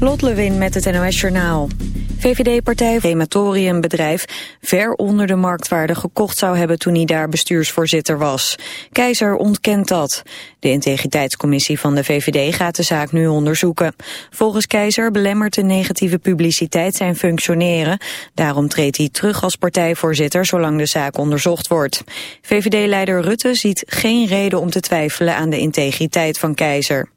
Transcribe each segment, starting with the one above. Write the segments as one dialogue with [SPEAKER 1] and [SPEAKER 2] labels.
[SPEAKER 1] Lot Lewin met het NOS Journaal. VVD-partij crematoriumbedrijf ver onder de marktwaarde gekocht zou hebben toen hij daar bestuursvoorzitter was. Keizer ontkent dat. De integriteitscommissie van de VVD gaat de zaak nu onderzoeken. Volgens Keizer belemmert de negatieve publiciteit zijn functioneren. Daarom treedt hij terug als partijvoorzitter zolang de zaak onderzocht wordt. VVD-leider Rutte ziet geen reden om te twijfelen aan de integriteit van Keizer.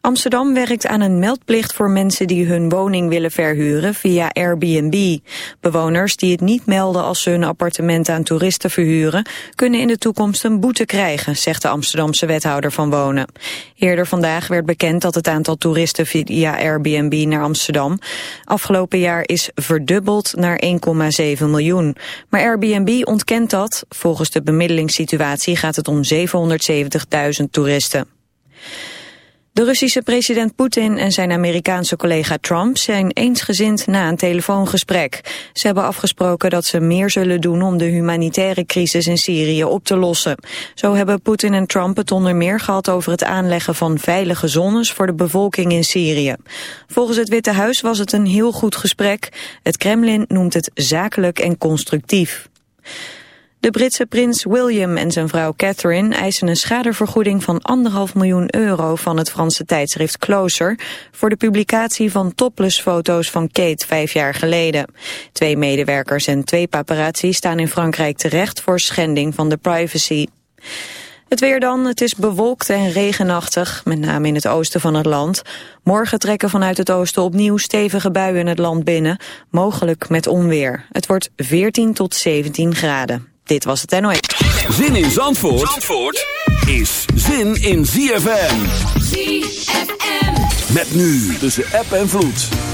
[SPEAKER 1] Amsterdam werkt aan een meldplicht voor mensen die hun woning willen verhuren via Airbnb. Bewoners die het niet melden als ze hun appartement aan toeristen verhuren, kunnen in de toekomst een boete krijgen, zegt de Amsterdamse wethouder van Wonen. Eerder vandaag werd bekend dat het aantal toeristen via Airbnb naar Amsterdam afgelopen jaar is verdubbeld naar 1,7 miljoen. Maar Airbnb ontkent dat. Volgens de bemiddelingssituatie gaat het om 770.000 toeristen. De Russische president Poetin en zijn Amerikaanse collega Trump zijn eensgezind na een telefoongesprek. Ze hebben afgesproken dat ze meer zullen doen om de humanitaire crisis in Syrië op te lossen. Zo hebben Poetin en Trump het onder meer gehad over het aanleggen van veilige zones voor de bevolking in Syrië. Volgens het Witte Huis was het een heel goed gesprek. Het Kremlin noemt het zakelijk en constructief. De Britse prins William en zijn vrouw Catherine eisen een schadevergoeding van anderhalf miljoen euro van het Franse tijdschrift Closer voor de publicatie van topless-foto's van Kate vijf jaar geleden. Twee medewerkers en twee paparazzi staan in Frankrijk terecht voor schending van de privacy. Het weer dan, het is bewolkt en regenachtig, met name in het oosten van het land. Morgen trekken vanuit het oosten opnieuw stevige buien het land binnen, mogelijk met onweer. Het wordt 14 tot 17 graden. Dit was het NOS.
[SPEAKER 2] Zin in Zandvoort, Zandvoort is zin in ZFM.
[SPEAKER 3] ZFM.
[SPEAKER 2] Met nu tussen app en vloed.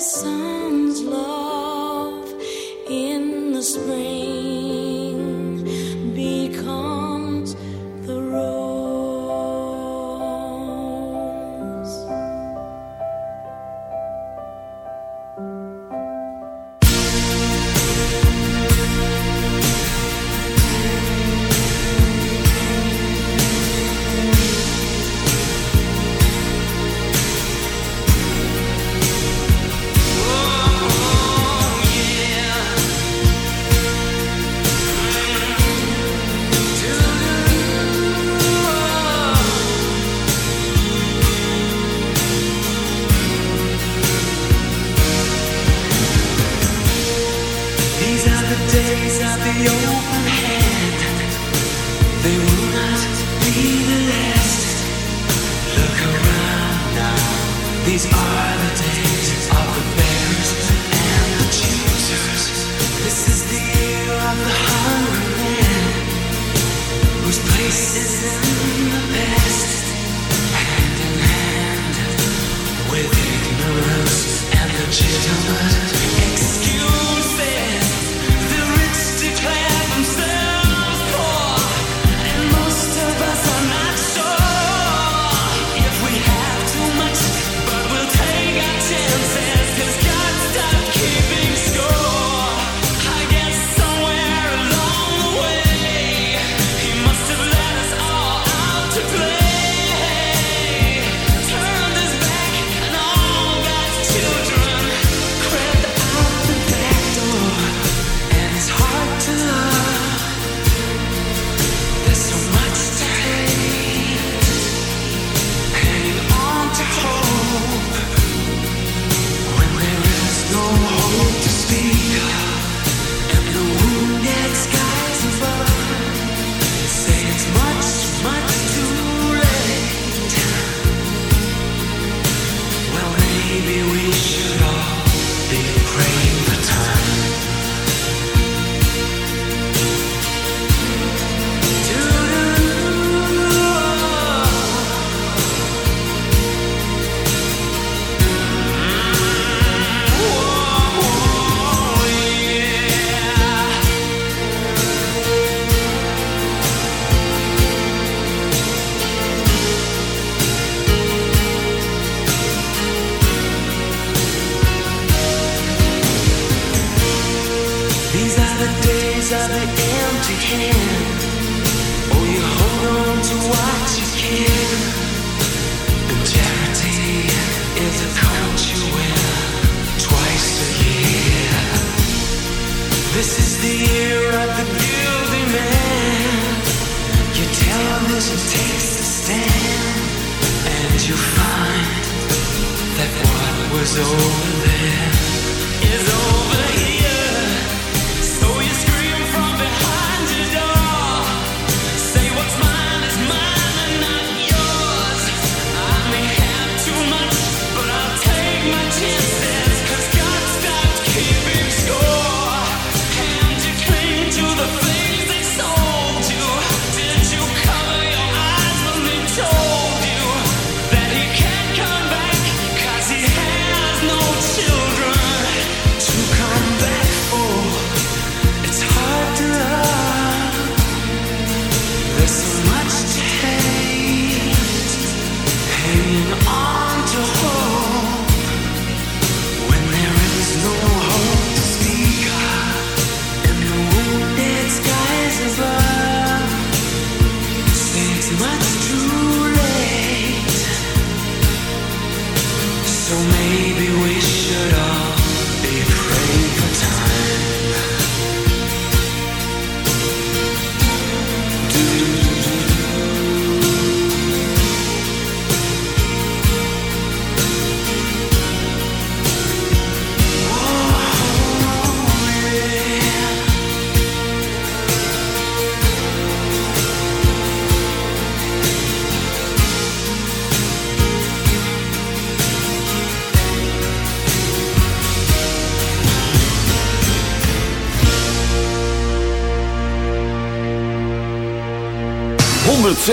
[SPEAKER 4] But in the take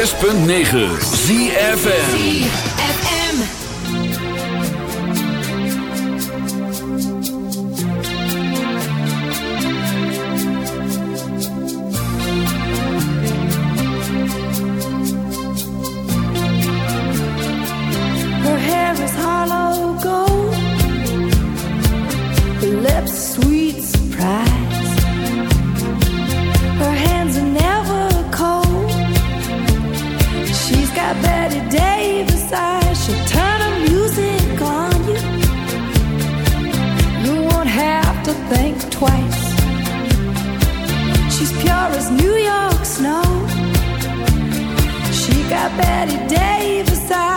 [SPEAKER 2] 106.9 ZFN
[SPEAKER 5] She's pure as New York snow. She got Bette Davis eyes.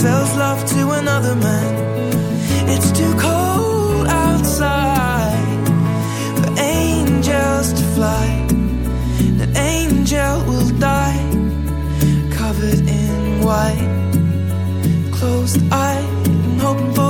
[SPEAKER 6] sells love to another man. It's too cold outside for angels to fly. An angel will die covered in white, closed eye and hoping for.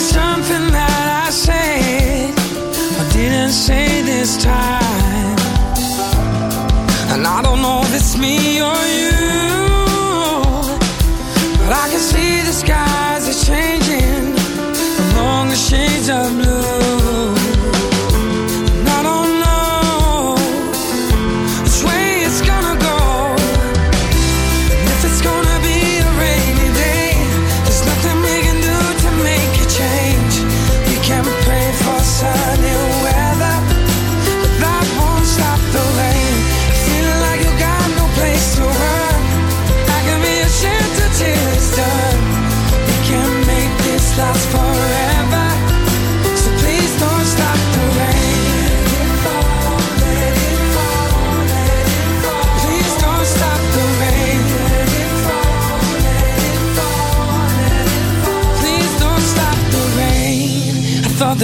[SPEAKER 7] something that I said I didn't say this time, and I don't know if it's me or you.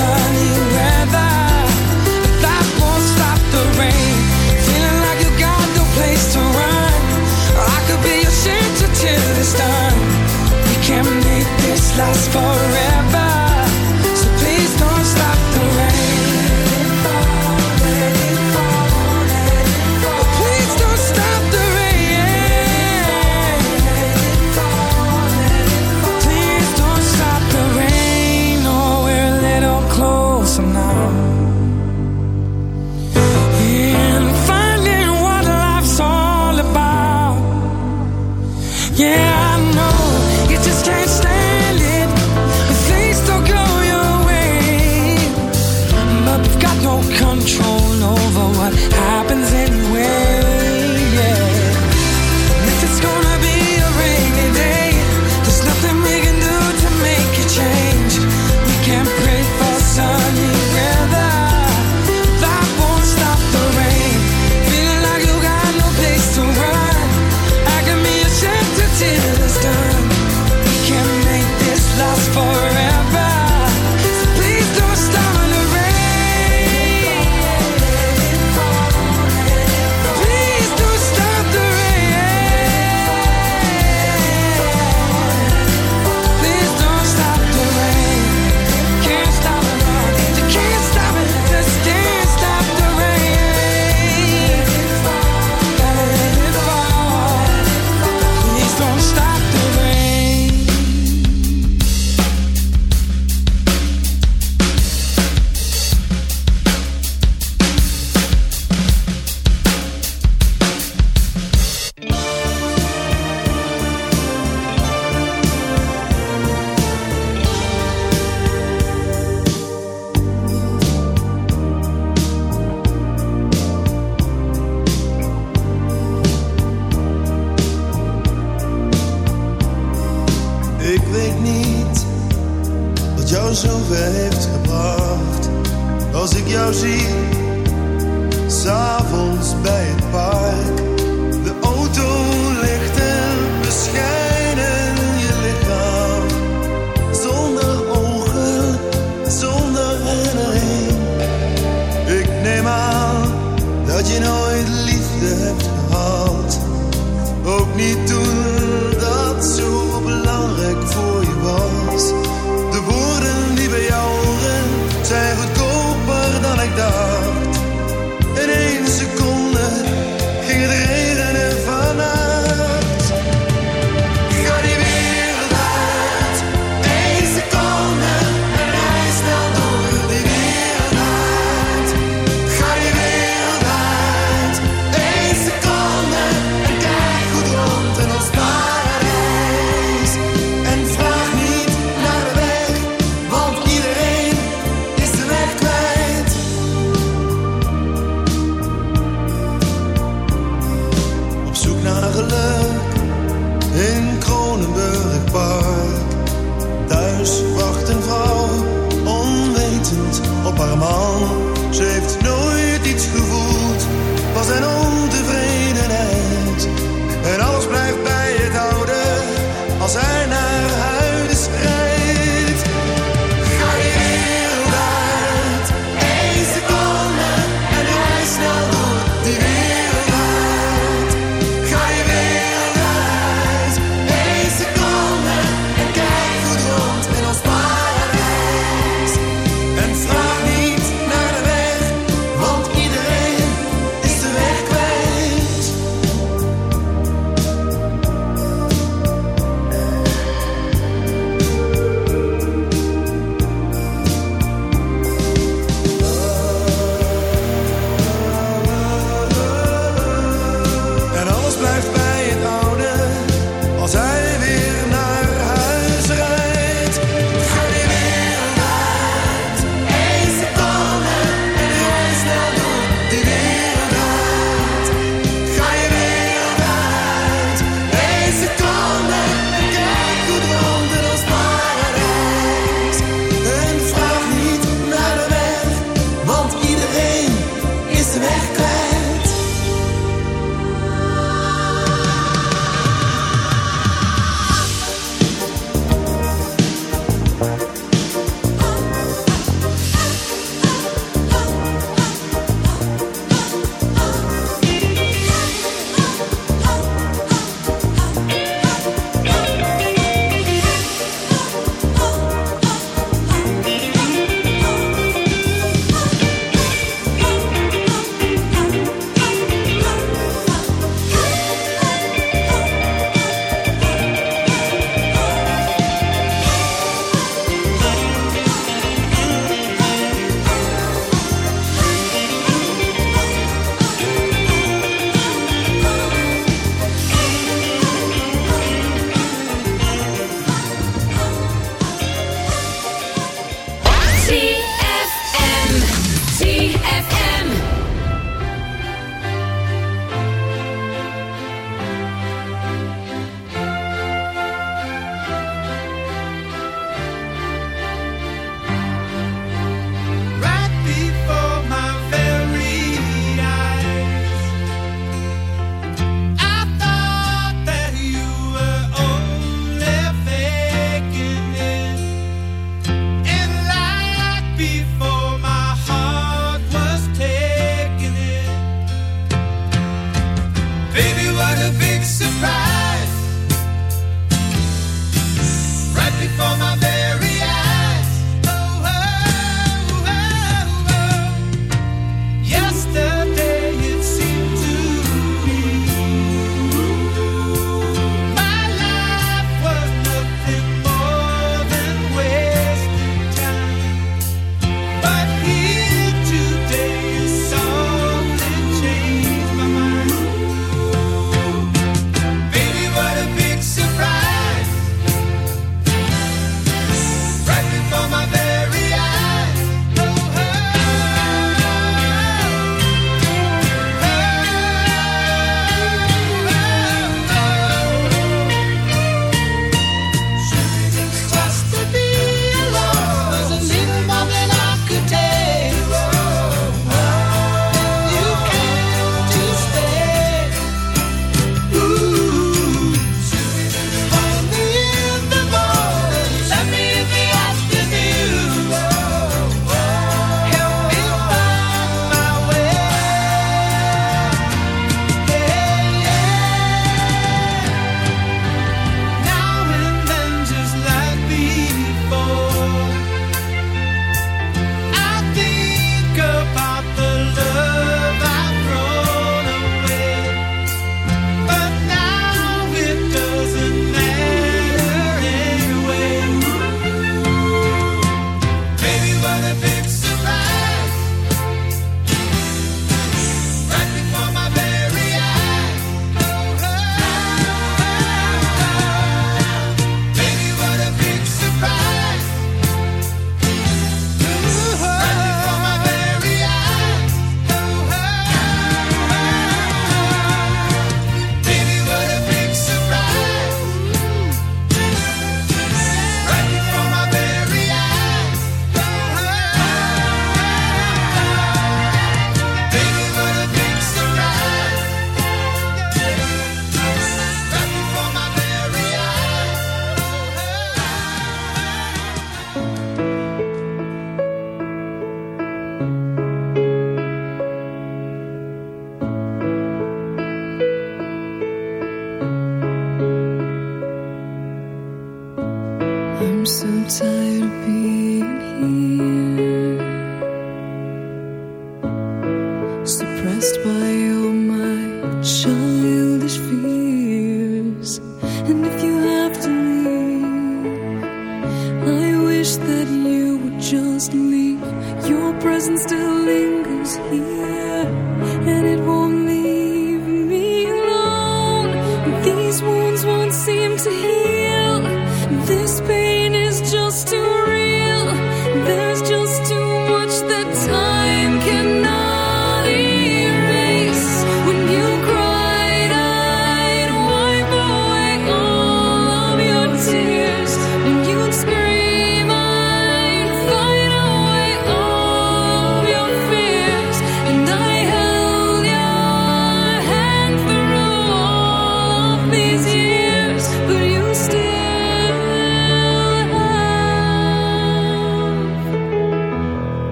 [SPEAKER 7] sun.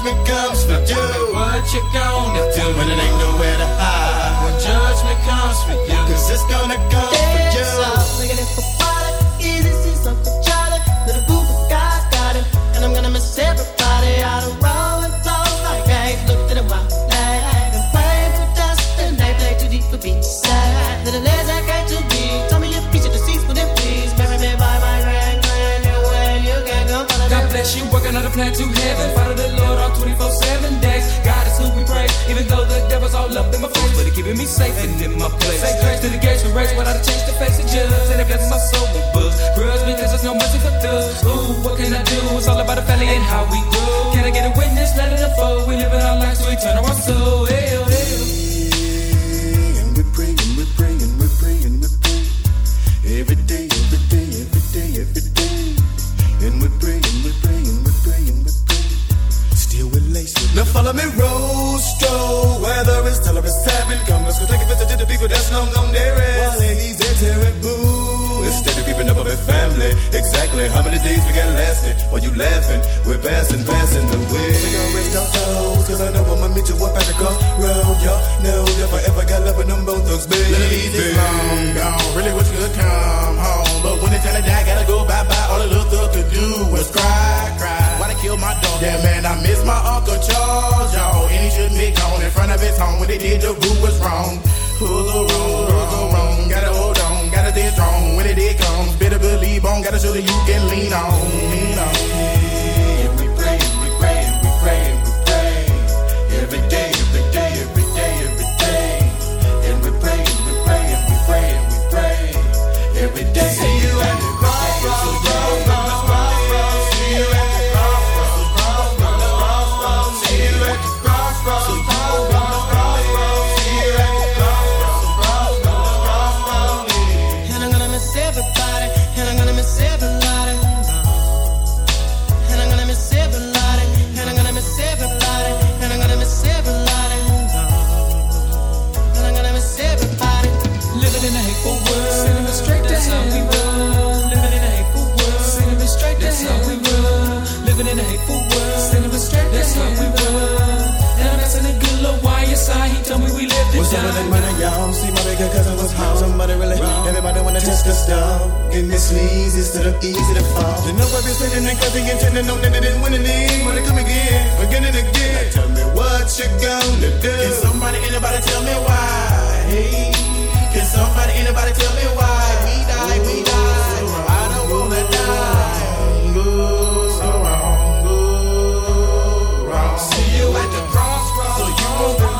[SPEAKER 8] judgment comes for you, what you gonna do? When it ain't nowhere to hide. When judgment comes for you, cause it's gonna come.
[SPEAKER 9] another on plan to heaven. Follow the Lord on 24 7 days. God is who we praise. Even though the devil's all up in my face, but he keeping me safe and in my place. Say grace to the gates we race without a change to face the judge. And it blesses my soul with books. Grudge because there's no mercy for thugs. Ooh, what can I do? It's all about the family and how we grow. Can I get a witness? Let it unfold. We living our lives to eternal our soul. Hey, oh, hey.
[SPEAKER 10] let me roast, oh, weather is till it's seven. Come, let's go take a visit to the people that's long gone there is. While ladies, they're terrible. Instead of
[SPEAKER 8] keeping up with
[SPEAKER 10] family, exactly
[SPEAKER 8] how many days we got lasting?
[SPEAKER 10] While you laughing, we're passing, passing the way. We're gonna raise our souls, cause I know I'ma meet you up at the crossroad. Y'all know if I ever got love with them both thugs, baby. Ladies, it's long
[SPEAKER 11] gone, really wish you could come home. But when it's time to die, gotta go bye-bye. All the little thug could do was cry killed my dog. Yeah, man, I miss my Uncle Charles, y'all. And he should be gone in front of his home. When they did, the group was wrong. Rules are wrong, rules wrong. Gotta hold on, gotta stay strong. When it did comes, better believe on. Gotta show that you can lean on. Lean on.
[SPEAKER 8] Everybody wanna test the stuff. And this leads instead of easy to fall. You know I've sitting and intending on that they didn't win any. Wanna come again, again and again. Now tell me what you gonna do. Can
[SPEAKER 11] somebody, anybody tell me why? Hey, can somebody, anybody tell me why? We die, we die. I don't wanna die. Go so wrong, go wrong. See you
[SPEAKER 8] at the crossroads, so you won't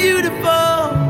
[SPEAKER 12] beautiful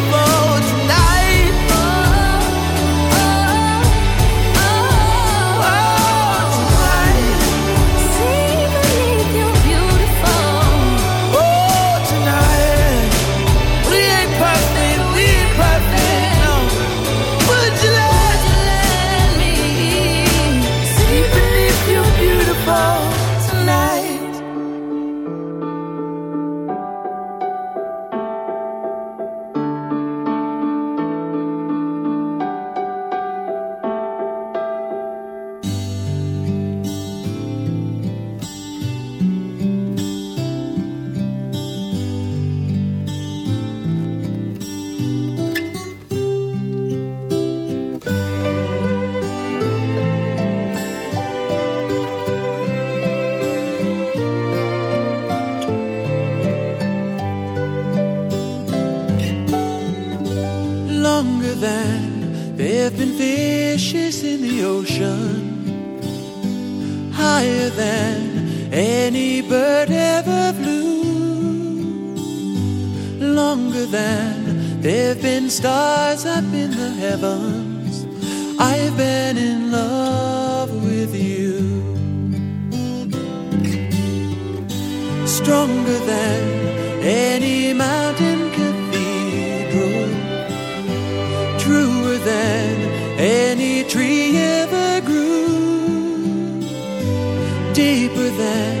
[SPEAKER 13] there